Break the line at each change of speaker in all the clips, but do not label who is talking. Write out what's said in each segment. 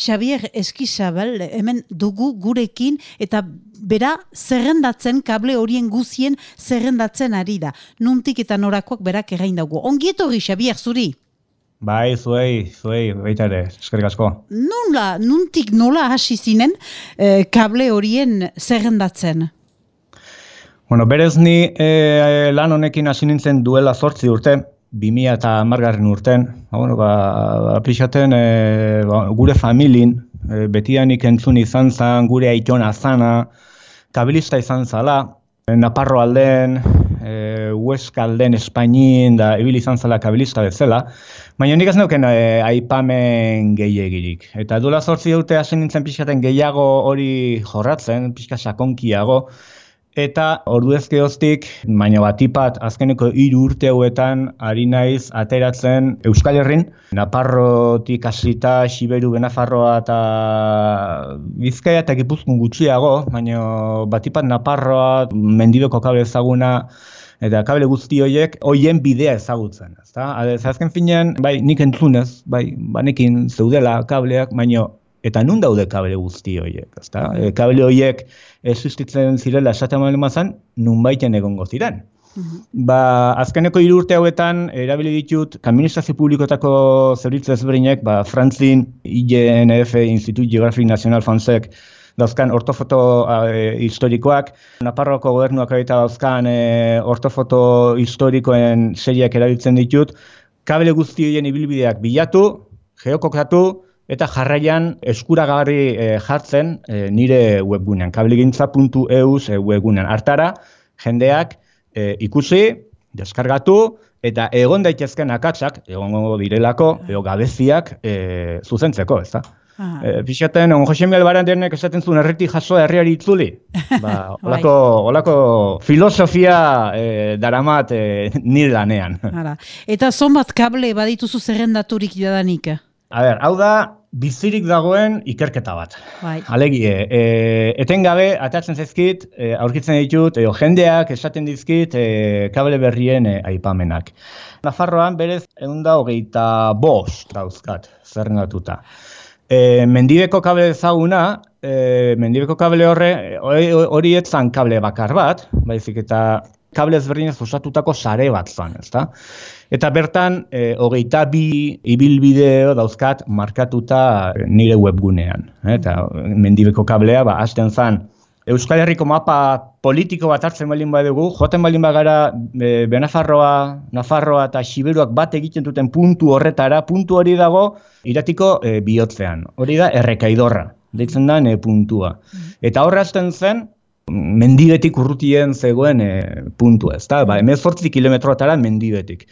Xavier Eskizabel hemen dugu gurekin eta bera zerrendatzen kable horien guzien zerrendatzen ari da. Nuntik eta norakoak berak egain dago. Ongietorri Xavier zuri?
Bai, zuei, zuei, baita ere, eskerrik asko.
Nola, nuntik nola hasi zinen eh, kable horien zerrendatzen?
Bueno, berez ni eh, lan honekin hasi nintzen duela zortzi urte, 2000 eta margarren urten, ba, bueno, ba, ba pixaten e, ba, gure familin, e, betianik entzun izan zan, gure aitona zana, kabilista izan zala, Naparro alden, e, Huesca alden, Espainin, da ibil izan zala kabilista bezala, baina nik ez neuken e, aipamen gehiagirik. Eta duela zortzi urte hasi nintzen pixaten gehiago hori jorratzen, pixka sakonkiago, Eta ordu ezkeoztik, baina batipat azkeneko hiru urte hauetan ari naiz ateratzen Euskal Herrin, Naparrotik hasita Siberu Benafarroa eta Bizkaia eta Gipuzkoan gutxiago, baina batipat Naparroa mendibeko kable ezaguna eta kable guzti horiek hoien bidea ezagutzen, ezta? azken finean, bai, nik entzunez, bai, banekin zeudela kableak, baina eta nun daude kable guzti horiek, ezta? E, kable horiek existitzen zirela esaten malen mazan, nun baiten egongo ziren. Mhm. Ba, azkeneko hiru urte hauetan erabili ditut administrazio publikotako zerbitzu ezberdinek, ba Frantzin IGNF Institut Geographic National Fonsek dauzkan ortofoto e, historikoak, Naparroko gobernuak eta dauzkan e, ortofoto historikoen seriak erabiltzen ditut, kable guzti horien ibilbideak bilatu, geokokatu, eta jarraian eskuragarri e, jartzen e, nire webgunean, kabligintza.eus e, webgunean. Artara, jendeak e, ikusi, deskargatu, eta egon daitezken akatsak, egongo direlako, edo gabeziak e, zuzentzeko, ez da? E, Pixaten, on Jose Miel denek esaten zuen erreti jaso herriari itzuli. Ba, bai. olako, olako filosofia e, daramat e, nire lanean.
Eta zonbat kable badituzu zerrendaturik jadanik?
A ber, hau da, bizirik dagoen ikerketa bat. Bai. Alegie, e, etengabe atatzen zaizkit, e, aurkitzen ditut, e, jendeak esaten dizkit e, kable berrien e, aipamenak. Nafarroan berez egun da hogeita bost dauzkat, zer natuta. E, mendibeko kable ezaguna, e, mendibeko kable horre, hori etzan kable bakar bat, baizik eta kable ezberdinez osatutako sare bat zan, ezta? Eta bertan, e, hogeita bi ibilbideo dauzkat markatuta nire webgunean. Eh? Eta mendibeko kablea, ba, hasten zan, Euskal Herriko mapa politiko bat hartzen baldin badugu, joten baldin bagara e, Benafarroa, Nafarroa eta Siberuak bat egiten duten puntu horretara, puntu hori dago iratiko e, bihotzean. Hori da errekaidorra, deitzen da e, puntua. Mm. Eta horre hasten zen, mendibetik urrutien zegoen e, puntua, ezta? Ba, 18 kilometroatara mendibetik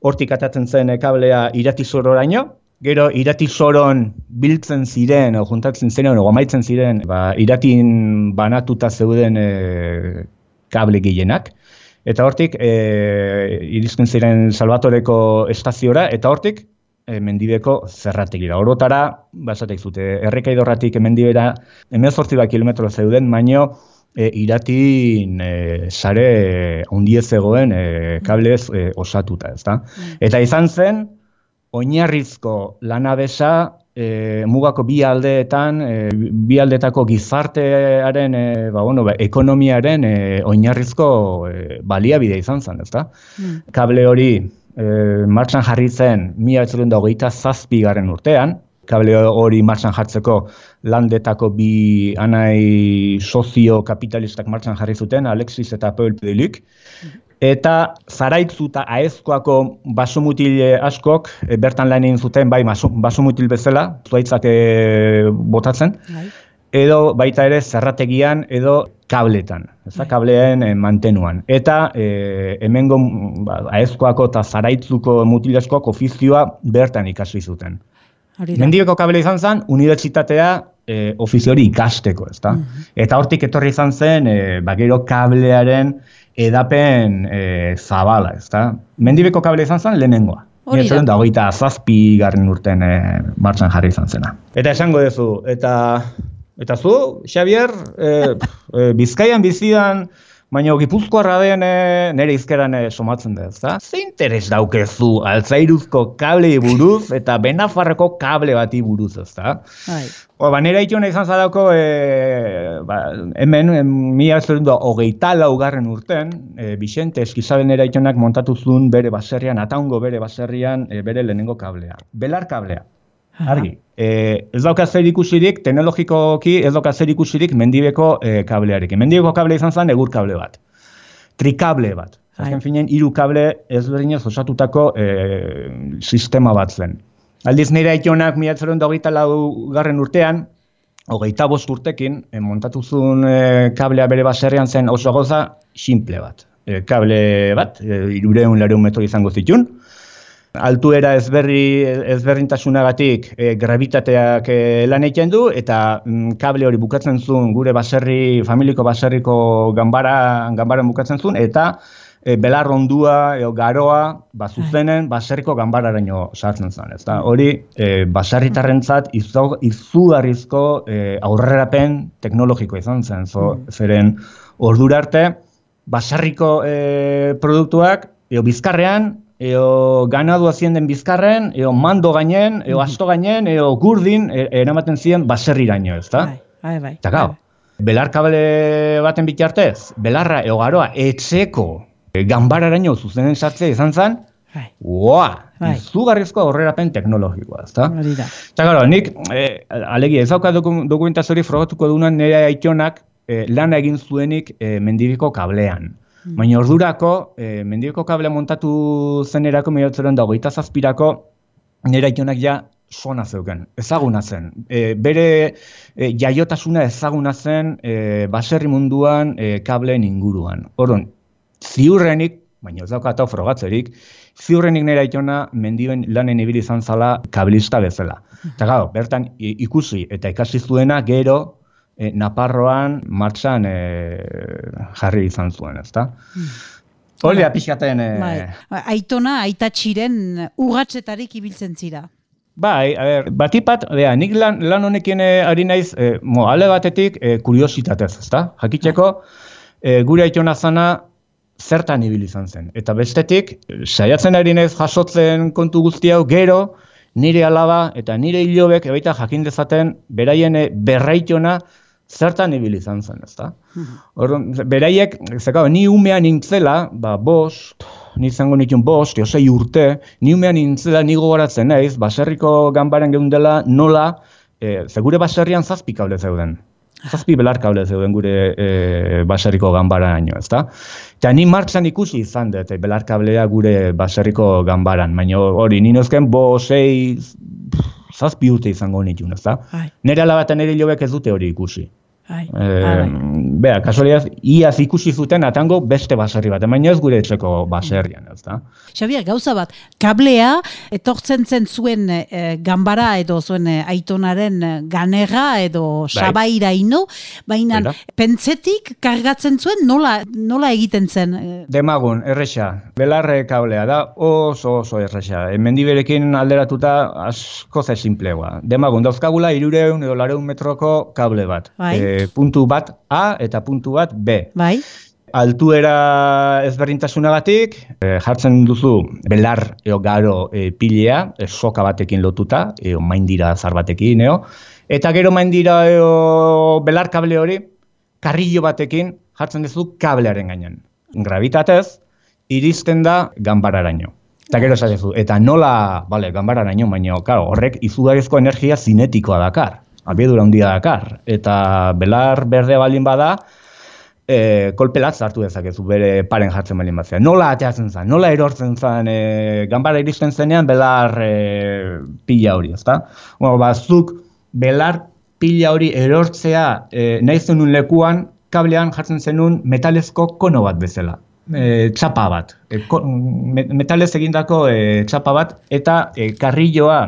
hortik atatzen zen kablea iratizororaino, gero iratizoron biltzen ziren, o juntatzen ziren, o amaitzen ziren, ba, iratin banatuta zeuden e, kable gehienak, eta hortik e, irizken ziren Salvatoreko estaziora, eta hortik e, mendibeko zerrategira. Horotara, basatek zute, errekaidorratik mendibera, emezortzi bat kilometro zeuden, baino, e, iratin e, sare ondiez zegoen e, kablez e, osatuta, ezta? Mm. Eta izan zen, oinarrizko lanabesa e, mugako bi aldeetan, e, bi aldetako gizartearen, e, ba, bueno, ba, ekonomiaren e, oinarrizko e, baliabide izan zen, ezta? Mm. Kable hori e, martxan jarri zen mila da hogeita zazpi garen urtean, kable hori martxan jartzeko landetako bi anai sozio kapitalistak martxan jarri zuten, Alexis eta Paul Pedelik. Eta zaraitzu eta aezkoako basomutil askok, e, bertan lan egin zuten, bai basomutil bezala, zuaitzak e, botatzen, bai. edo baita ere zerrategian edo kabletan, ez da, bai. kableen e, mantenuan. Eta e, hemengo ba, aezkoako eta zaraitzuko mutilaskoak ofizioa bertan ikasi zuten. Mendibeko kabela izan zen, unibertsitatea e, ofizio hori ikasteko, ezta? Mm Eta hortik etorri izan zen, e, bagero kablearen edapen e, zabala, ezta? Mendibeko kabela izan zen, lehenengoa. Hori da. Da, hogeita zazpi garren urten e, martxan jarri izan zena. Eta esango duzu, eta eta zu, Xavier, e, e, bizkaian bizidan, Baina gipuzkoarra den e, nire izkeran e, somatzen da, ezta? Ze interes daukezu altzairuzko kable buruz eta benafarreko kable bati buruz, ezta? Bai. Ba, nire itxona izan zadako, e, ba, hemen, en, mila ez da, hogeita laugarren urten, e, Vicente Eskizabel nire itxonak montatu zuen bere baserrian, ataungo bere baserrian, e, bere lehenengo kablea. Belar kablea. Argi. E, ez dauka zer ikusirik, teknologikoki ez dauka zer ikusirik mendibeko e, kablearekin. Mendibeko kable izan zen egur kable bat. Trikable bat. Azken finen, hiru kable ezberdinez osatutako e, sistema bat zen. Aldiz nire aitionak miatzeren hogeita lau garren urtean, hogeita bost urtekin, e, montatu zuen e, kablea bere baserrian zen oso goza, simple bat. E, kable bat, e, irureun lareun metro izango zitun, altuera ezberri ezberdintasunagatik e, gravitateak e, lan egiten du eta mm, kable hori bukatzen zuen gure baserri familiko baserriko ganbara ganbaran bukatzen zuen eta e, belar ondua edo garoa ba bai. zuzenen baserriko ganbararaino sartzen zen ezta hori e, baserritarrentzat izugarrizko e, aurrerapen teknologiko izan zen zo, mm. zeren ordura arte baserriko e, produktuak edo bizkarrean eo ganadu azien den bizkarren, eo mando gainen, eo asto gainen, eo gurdin, e, eramaten ziren baserriraino, ez da? Bai, bai. Eta gau, bai. belarkabele baten bitartez, belarra eo garoa etxeko e, ganbararaino zuzenen sartzea izan zen, bai. Ua, bai. izugarrizko aurrerapen teknologikoa, ez da? Eta gara, nik, e, alegi, ez dauka dokumentazori frogatuko dunan nire aitionak e, lan egin zuenik e, mendibiko kablean. Mm. Baina ordurako, e, mendioko kable montatu zenerako, mehiotzeren da, hogeita zazpirako, nera itonak ja sona zeuken, ezaguna zen. E, bere e, jaiotasuna ezaguna zen e, baserri munduan e, kableen inguruan. Orduan, ziurrenik, baina ez daukata frogatzerik, ziurrenik nera itona mendioen lanen ibili izan zala kabilista bezala. Mm. Eta gau, bertan ikusi eta ikasi zuena gero e, Naparroan martxan e, jarri izan zuen, ezta? Hmm. Hori apixaten... E...
Bai. Aitona, aitatxiren ugatzetarik ibiltzen zira.
Bai, a ber, batipat, bea, nik lan, lan honekin e, ari naiz, e, mo, ale batetik, e, kuriositatez, ezta? Jakitzeko, e, gure aitona zana, zertan ibil izan zen. Eta bestetik, saiatzen ari naiz jasotzen kontu guzti hau, gero, nire alaba eta nire hilobek, ebaita jakin dezaten, beraien berraitona, zertan ibil izan zen, ezta? Orduan, beraiek, zekau, ni umean nintzela, ba, bost, ni izango nituen bost, jo sei urte, ni umean nintzela, ni gogoratzen naiz, baserriko ganbaren geundela, nola, e, zegure baserrian zazpi kable zeuden. Zazpi belar kable zeuden gure e, baserriko ganbaran aino, ezta? Eta ni martxan ikusi izan dut, e, belar kablea gure baserriko ganbaran, baina hori, ni nozken bo, sei, zazpi urte izango nituen, ezta? Nere alabaten ere jobek ez dute hori ikusi. Bai, eh, bai. Bea, kasualiaz, iaz ikusi zuten atango beste baserri bat, emaino ez gure etxeko baserrian, ez da?
Xabier, gauza bat, kablea, etortzen zen zuen e, gambara edo zuen e, aitonaren ganera edo bai. sabaira ino, baina pentsetik kargatzen zuen nola, nola egiten zen?
Demagun, erresa, belarre kablea da, oso oso erresa. Mendiberekin alderatuta asko ze simplegoa. Demagun, dauzkagula irureun edo lareun metroko kable bat. Bai. E, puntu bat A eta puntu bat B. Bai. Altuera ezberdintasunagatik, e, jartzen duzu belar eo garo e, pilea, e, soka batekin lotuta, eo maindira zar batekin, eo. Eta gero maindira eo belar kable hori, karrillo batekin jartzen duzu kablearen gainean. Gravitatez, iristen da ganbararaino. Eta gero esatezu, eta nola, bale, ganbararaino, baina, claro, horrek izugarrizko energia zinetikoa dakar abiedura handia dakar. Eta belar berde baldin bada, e, kolpelat zartu dezakezu bere paren jartzen baldin batzea. Nola ateatzen zen, nola erortzen zen, e, ganbara iristen zenean belar e, pila hori, ezta? Bueno, bazuk belar pila hori erortzea e, nahi zenun lekuan, kablean jartzen zenun metalezko kono bat bezala. E, txapa bat, e, metalez egindako e, txapa bat, eta e, karrilloa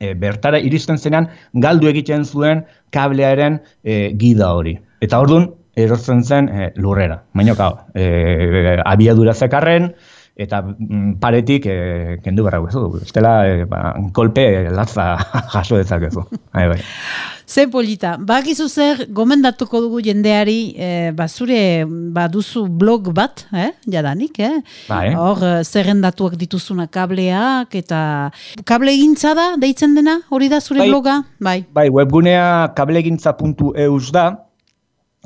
e, bertara iristen zenean galdu egiten zuen kablearen e, gida hori. Eta orduan erortzen zen e, lurrera. Baina e, abiadura zekarren, eta mm, paretik e, kendu berra guzu. Estela, e, ba, kolpe latza jaso dezakezu. Bai, bai.
Ze polita, bakizu zer gomendatuko dugu jendeari, e, ba zure baduzu blog bat, eh? jadanik, eh?
Bai.
hor zerrendatuak dituzuna kableak, eta kable egintza da, deitzen dena, hori da zure
Bai.
bloga? Bai.
Bai, webgunea kablegintza.eus da,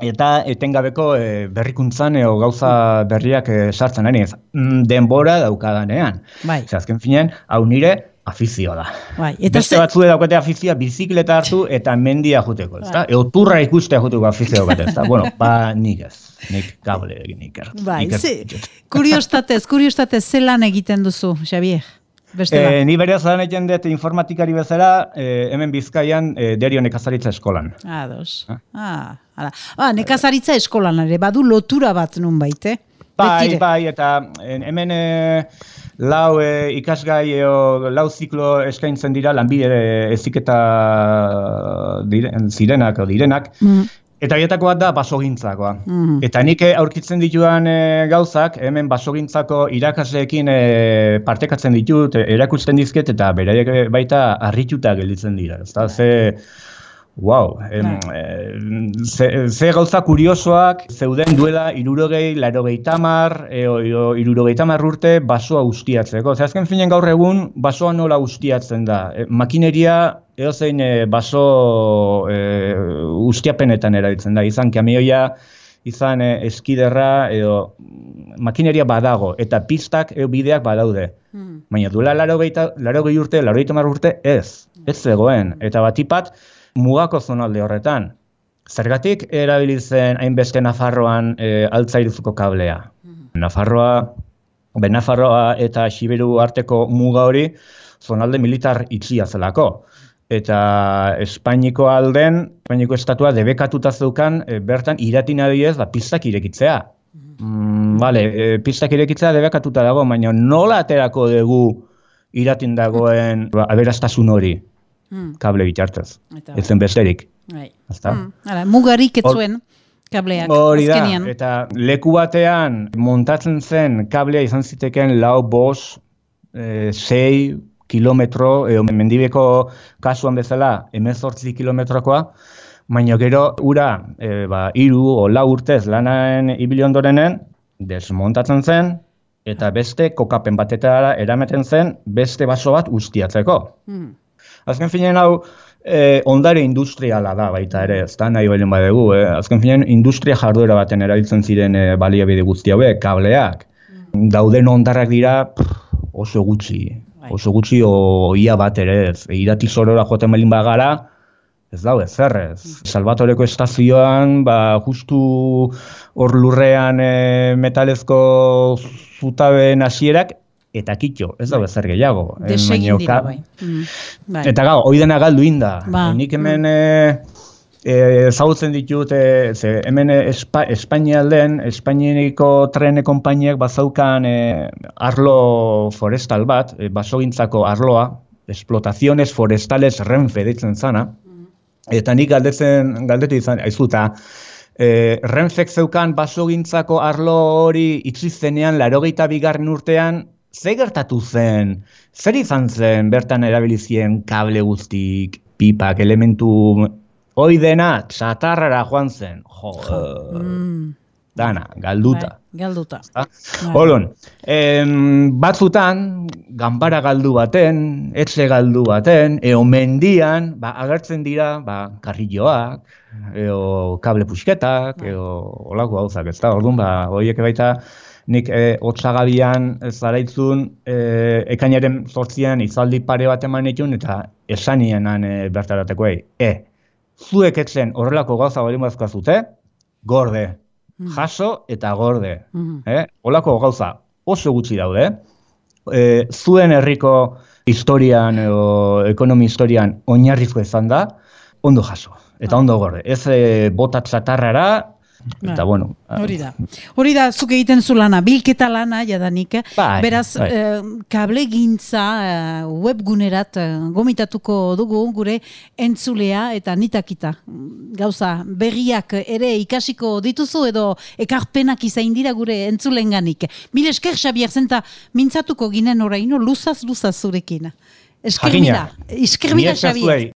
eta etengabeko e, berrikuntzan edo gauza berriak e, sartzen ari ez. Mm, denbora daukadanean.
Bai.
Ze azken finean, hau nire afizioa da.
Bai, eta
Beste
ze-
batzuek daukate afizioa bizikleta hartu eta mendia joteko, ezta?
Bai.
Eo turra ikustea joteko afizioa bat, ezta? bueno, ba nik ez. Nik kable egin iker.
Bai, ze, kuriostatez, kuriostatez, ze lan egiten duzu, Xavier? Beste
Eh,
bat.
ni bere lan egiten dut informatikari bezala, eh, hemen Bizkaian eh, derio nekazaritza eskolan.
Ados. Ah, hala. Ah, nekazaritza eskolan ere, badu lotura bat nun baite.
Bai, bai, eta en- hemen e, lau e, ikasgai eo, lau ziklo eskaintzen dira lanbide e, eziketa diren, zirenak o direnak,
Mm.
Eta horietako bat da basogintzakoa.
Mhm.
Eta nik e, aurkitzen dituan e, gauzak, hemen basogintzako irakasleekin e, partekatzen ditut, erakusten dizket, eta beraiek baita harrituta gelditzen dira. Ezta? Ze, Wow, em, eh, ze, ze gauza kuriosoak zeuden duela irurogei, larogei tamar, eo, eo, irurogei tamar urte basoa ustiatzeko. Ze azken finen gaur egun basoa nola ustiatzen da. E, makineria edozein e, baso e, ustiapenetan erabiltzen da. Izan kamioia, izan e, eskiderra, edo makineria badago, eta pistak edo bideak badaude.
Mm.
Baina duela larogei urte, larogei tamar urte, ez. Ez zegoen. Eta batipat, mugako zonalde horretan. Zergatik erabili zen hainbeste Nafarroan e, altzairuzuko kablea. Nafarroa, be Nafarroa eta Siberu arteko muga hori zonalde militar itxia zelako. Eta Espainiko alden, Espainiko estatua debekatuta zeukan e, bertan iratin adibidez ba, pistak irekitzea. Mm, vale, e, pistak irekitzea debekatuta dago, baina nola aterako dugu iratin dagoen ba, aberastasun hori
Mm.
kable bitartez.
Eta,
Ez zen besterik.
bai. Mm. Hala, mugarik ez
Hor-
zuen kableak.
Hori da, eta leku batean montatzen zen kablea izan ziteken lau bos, e, sei kilometro, edo mendibeko kasuan bezala, emezortzi kilometrokoa, baina gero ura, e, ba, iru o lau urtez lanaen ibili ondorenen, desmontatzen zen, eta beste kokapen batetara erameten zen, beste baso bat ustiatzeko.
Mm.
Azken finean hau, eh, ondare industriala da baita ere, ez da nahi bailen badegu, eh? azken finean industria jarduera baten erabiltzen ziren eh, baliabide guzti hauek, kableak. Dauden ondarrak dira pff, oso gutxi,
Bai.
oso gutxi o ia bat ere ez. Irati zorora joaten belin bagara, ez dau ezer ez. Salvatoreko estazioan, ba, justu hor lurrean eh, metalezko zutabeen hasierak eta kitxo, ez da ezer gehiago. Eh,
Desegin dira,
ka-
bai. Mm. bai.
Eta gau, hoi dena galdu inda.
Ba.
Nik hemen e, e, ezagutzen ditut, e, ze hemen Espa, Espainia alden, Espainiako trene konpainiak bazaukan e, arlo forestal bat, e, basogintzako arloa, explotaciones forestales renfe ditzen zana, eta nik galdetzen, galdetu izan, aizu, eta e, renfek zeukan basogintzako arlo hori itxi zenean, larogeita bigarren urtean, ze gertatu zen, zer izan zen bertan erabilizien kable guztik, pipak, elementu, hoi dena, txatarrara joan zen, jo,
Mm.
dana, galduta.
Bai, galduta. Bai.
Orduan, em, batzutan, ganbara galdu baten, etxe galdu baten, eo mendian, ba, agertzen dira, ba, karrilloak, eo kable pusketak,
Bai.
eo olako gauzak, ez da, orduan, ba, horiek baita, nik e, otsagabian zaraitzun, e, ekainaren zortzian izaldi pare bat eman itun, eta esanienan e, bertaratekoei, e, zuek etzen horrelako gauza bali zute, gorde,
Mm.
jaso eta gorde.
Mhm.
Eh? Olako gauza oso gutxi daude. E, zuen herriko historian edo ekonomi historian oinarrizko izan da, ondo jaso. Eta
Bai.
ondo gorde. Ez e, bota txatarrara, eta
Bai.
bueno.
Hori da. Hori da, zuk egiten zu lana, bilketa lana, jadanik.
Bai,
Beraz,
bai.
eh, kable gintza eh, webgunerat eh, gomitatuko dugu gure entzulea eta nitakita. Gauza, berriak ere ikasiko dituzu edo ekarpenak izain dira gure entzulenganik. Mil esker, Xabier, zenta mintzatuko ginen oraino, luzaz, luzaz zurekin. Esker
Jakina.
mila. Esker
Ni
mila,
esker
Xabier.